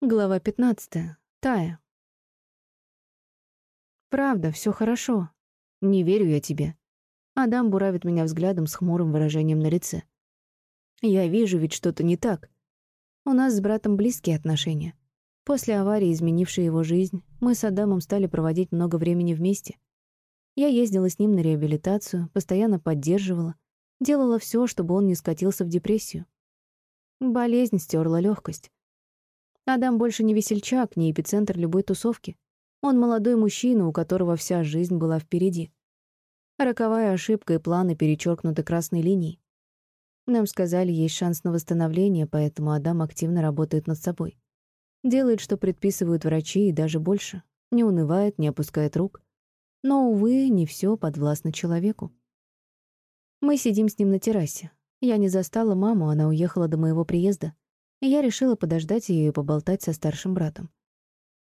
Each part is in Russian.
Глава 15. Тая. Правда, все хорошо. Не верю я тебе. Адам буравит меня взглядом с хмурым выражением на лице. Я вижу, ведь что-то не так. У нас с братом близкие отношения. После аварии, изменившей его жизнь, мы с Адамом стали проводить много времени вместе. Я ездила с ним на реабилитацию, постоянно поддерживала, делала все, чтобы он не скатился в депрессию. Болезнь стерла легкость. Адам больше не весельчак, не эпицентр любой тусовки. Он молодой мужчина, у которого вся жизнь была впереди. Роковая ошибка и планы перечеркнуты красной линией. Нам сказали, есть шанс на восстановление, поэтому Адам активно работает над собой. Делает, что предписывают врачи, и даже больше. Не унывает, не опускает рук. Но, увы, не все подвластно человеку. Мы сидим с ним на террасе. Я не застала маму, она уехала до моего приезда я решила подождать ее и поболтать со старшим братом.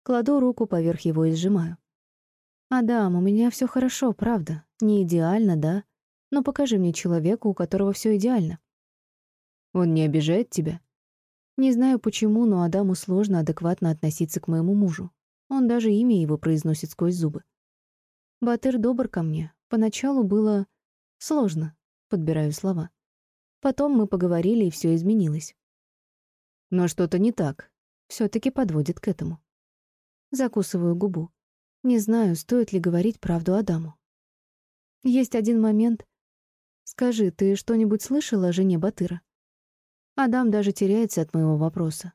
Кладу руку поверх его и сжимаю. «Адам, у меня все хорошо, правда. Не идеально, да? Но покажи мне человека, у которого все идеально». «Он не обижает тебя?» Не знаю почему, но Адаму сложно адекватно относиться к моему мужу. Он даже имя его произносит сквозь зубы. Батыр добр ко мне. Поначалу было сложно, подбираю слова. Потом мы поговорили, и все изменилось. Но что-то не так. все таки подводит к этому. Закусываю губу. Не знаю, стоит ли говорить правду Адаму. Есть один момент. Скажи, ты что-нибудь слышала о жене Батыра? Адам даже теряется от моего вопроса.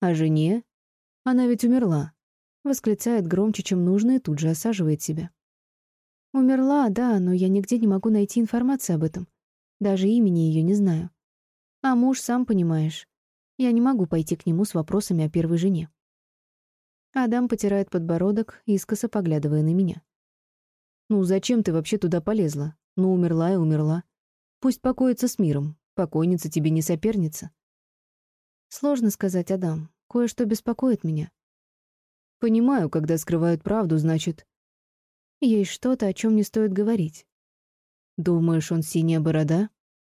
О жене? Она ведь умерла. Восклицает громче, чем нужно, и тут же осаживает себя. Умерла, да, но я нигде не могу найти информации об этом. Даже имени ее не знаю. А муж, сам понимаешь, я не могу пойти к нему с вопросами о первой жене. Адам потирает подбородок, искоса поглядывая на меня. «Ну, зачем ты вообще туда полезла? Ну, умерла и умерла. Пусть покоится с миром. Покойница тебе не соперница». Сложно сказать, Адам. Кое-что беспокоит меня. Понимаю, когда скрывают правду, значит... Есть что-то, о чем не стоит говорить. Думаешь, он синяя борода?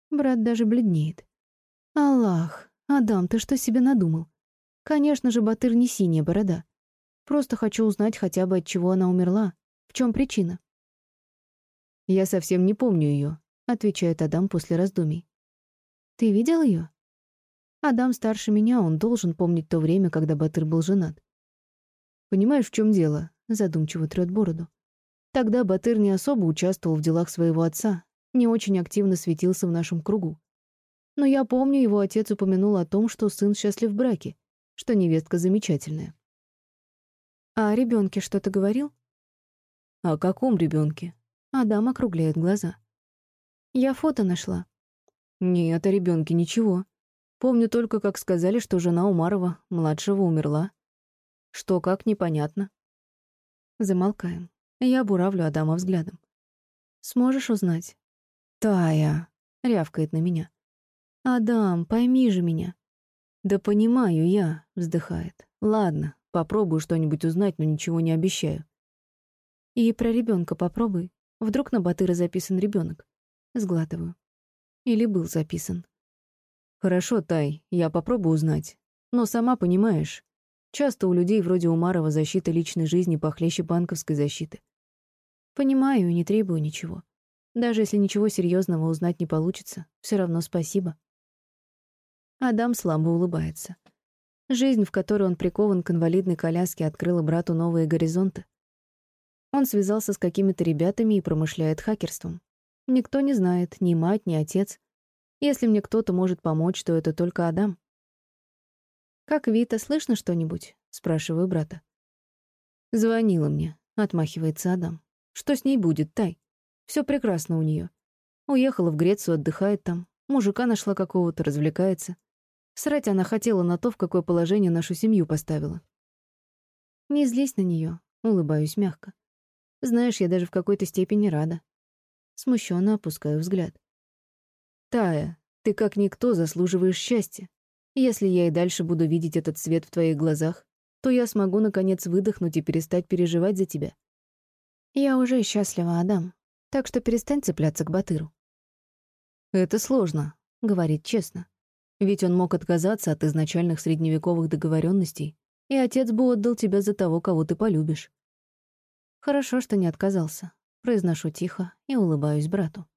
Брат даже бледнеет. Аллах, «Адам, ты что себе надумал? Конечно же, Батыр не синяя борода. Просто хочу узнать хотя бы, от чего она умерла. В чем причина?» «Я совсем не помню ее», — отвечает Адам после раздумий. «Ты видел ее? Адам старше меня, он должен помнить то время, когда Батыр был женат. «Понимаешь, в чем дело?» — задумчиво трет бороду. Тогда Батыр не особо участвовал в делах своего отца, не очень активно светился в нашем кругу. Но я помню, его отец упомянул о том, что сын счастлив в браке, что невестка замечательная. А о ребенке что-то говорил? О каком ребенке? Адам округляет глаза. Я фото нашла. Нет, о ребенке ничего. Помню только, как сказали, что жена Умарова, младшего, умерла. Что, как, непонятно. Замолкаем. Я буравлю Адама взглядом. «Сможешь узнать?» «Тая!» — рявкает на меня. «Адам, пойми же меня». «Да понимаю я», — вздыхает. «Ладно, попробую что-нибудь узнать, но ничего не обещаю». «И про ребенка попробуй. Вдруг на Батыра записан ребенок. Сглатываю. Или был записан. «Хорошо, Тай, я попробую узнать. Но сама понимаешь, часто у людей вроде Умарова защита личной жизни похлеще банковской защиты. Понимаю и не требую ничего. Даже если ничего серьезного узнать не получится, все равно спасибо. Адам слабо улыбается. Жизнь, в которой он прикован к инвалидной коляске, открыла брату новые горизонты. Он связался с какими-то ребятами и промышляет хакерством. Никто не знает, ни мать, ни отец. Если мне кто-то может помочь, то это только Адам. «Как Вита, слышно что-нибудь?» — спрашиваю брата. «Звонила мне», — отмахивается Адам. «Что с ней будет, Тай? Все прекрасно у нее. Уехала в Грецию, отдыхает там. Мужика нашла какого-то, развлекается. Срать она хотела на то, в какое положение нашу семью поставила. Не злись на нее, улыбаюсь мягко. Знаешь, я даже в какой-то степени рада. Смущенно опускаю взгляд. Тая, ты как никто заслуживаешь счастья. Если я и дальше буду видеть этот свет в твоих глазах, то я смогу наконец выдохнуть и перестать переживать за тебя. Я уже счастлива, Адам, так что перестань цепляться к Батыру. Это сложно, говорит честно. Ведь он мог отказаться от изначальных средневековых договоренностей, и отец бы отдал тебя за того, кого ты полюбишь. Хорошо, что не отказался. Произношу тихо и улыбаюсь брату.